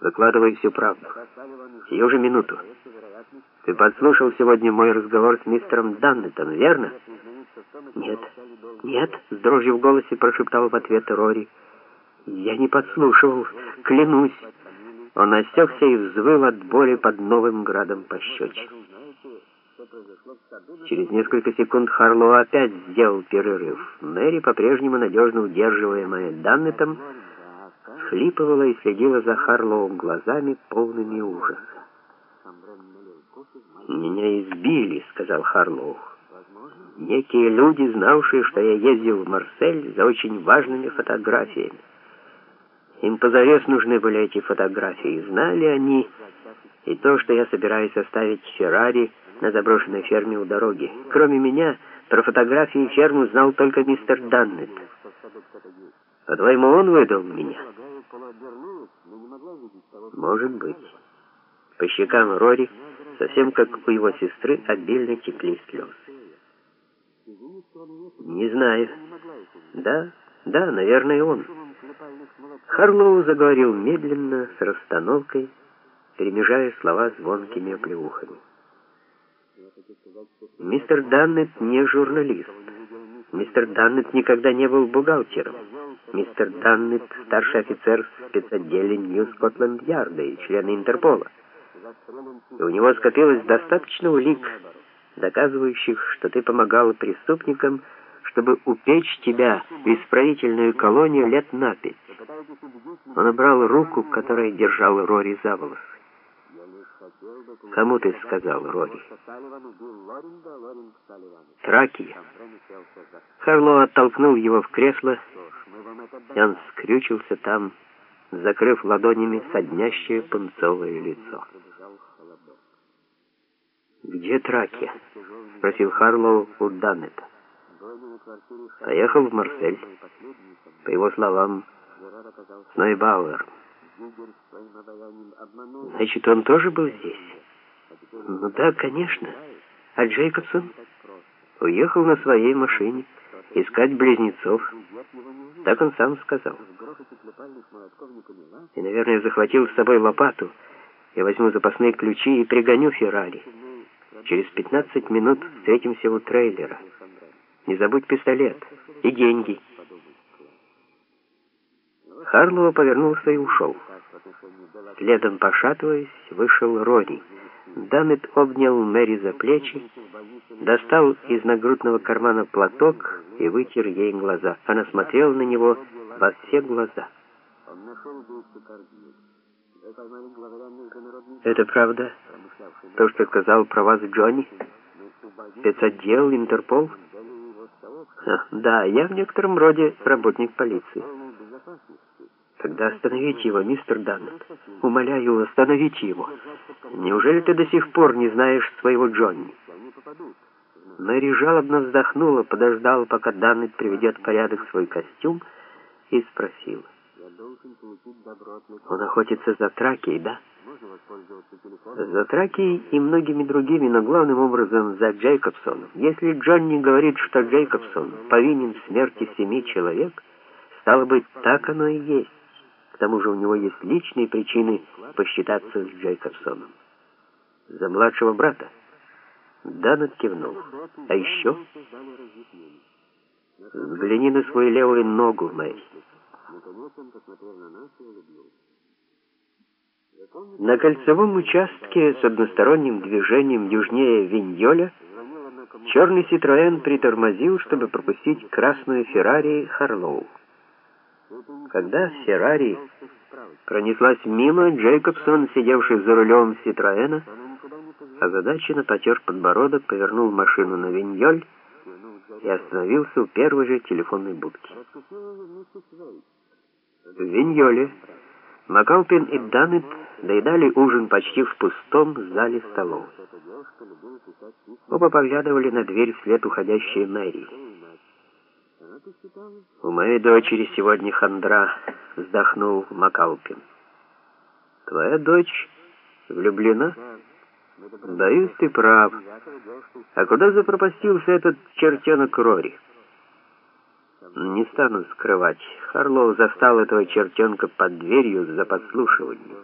Выкладывай всю правду. Сию же минуту. Ты подслушал сегодня мой разговор с мистером Даннетом, верно? Нет, нет, с дрожью в голосе прошептал в ответ Рори. Я не подслушивал, клянусь. Он осекся и взвыл от боли под новым градом пощечин. Через несколько секунд Харлоу опять сделал перерыв. Мэри, по-прежнему надежно удерживаемая Даннетом, всхлипывала и следила за Харлоу глазами, полными ужаса. «Меня избили», — сказал Харлоу. «Некие люди, знавшие, что я ездил в Марсель за очень важными фотографиями. Им позарез нужны были эти фотографии. Знали они и то, что я собираюсь оставить Феррари на заброшенной ферме у дороги. Кроме меня, про фотографии ферму знал только мистер Даннет. По-твоему, он выдал меня?» Может быть. По щекам Рори, совсем как у его сестры, обильно текли слезы. Не знаю. Да, да, наверное, он. Харлоу заговорил медленно, с расстановкой, перемежая слова звонкими оплеухами. Мистер Даннет не журналист. Мистер Даннет никогда не был бухгалтером. Мистер Даннет, старший офицер в спецотделе Нью-Скотланд-Ярда и член Интерпола. И у него скопилось достаточно улик, доказывающих, что ты помогала преступникам, чтобы упечь тебя в исправительную колонию лет на пять. Он набрал руку, которая держала Рори за волосы. «Кому ты сказал, Рори?» «Тракия». Харло оттолкнул его в кресло, он скрючился там, закрыв ладонями соднящее пунцовое лицо. «Где Тракия?» — спросил Харлоу у Даннета. «Поехал в Марсель. По его словам, с Нойбауэром. Значит, он тоже был здесь? Ну да, конечно. А Джейкобсон уехал на своей машине искать близнецов. Так он сам сказал. И, наверное, захватил с собой лопату. Я возьму запасные ключи и пригоню Феррари. Через 15 минут встретимся у трейлера. Не забудь пистолет и деньги. Харлоу повернулся и ушел. Следом пошатываясь, вышел Рони. Данет обнял Мэри за плечи, достал из нагрудного кармана платок и вытер ей глаза. Она смотрела на него во все глаза. «Это правда? То, что сказал про вас Джонни? Спецотдел, Интерпол?» «Да, я в некотором роде работник полиции». Тогда остановите его, мистер Даннет. Умоляю, остановите его. Неужели ты до сих пор не знаешь своего Джонни? Мэри жалобно вздохнула, подождала, пока Даннет приведет в порядок свой костюм, и спросила. Он охотится за Тракией, да? За Тракией и многими другими, но главным образом за Джейкобсоном. Если Джонни говорит, что Джейкобсон повинен в смерти семи человек, стало быть, так оно и есть. К тому же у него есть личные причины посчитаться с Джейкобсоном. За младшего брата. Данет кивнул. А еще? Взгляни на свою левую ногу, Мэри. На кольцевом участке с односторонним движением южнее Виньоля черный Ситроэн притормозил, чтобы пропустить красную Феррари Харлоу. Когда Феррари пронеслась мимо, Джейкобсон, сидевший за рулем Ситроэна, озадаченно потер подбородок, повернул машину на Виньоль и остановился у первой же телефонной будки. В Виньоле Макалпин и Данет доедали ужин почти в пустом зале столов. Оба поглядывали на дверь вслед уходящей Мэри. «У моей дочери сегодня хандра», — вздохнул Макалпин. «Твоя дочь влюблена?» «Боюсь, ты прав. А куда запропастился этот чертенок Рори?» Не стану скрывать. Харлоу застал этого чертенка под дверью за подслушивание.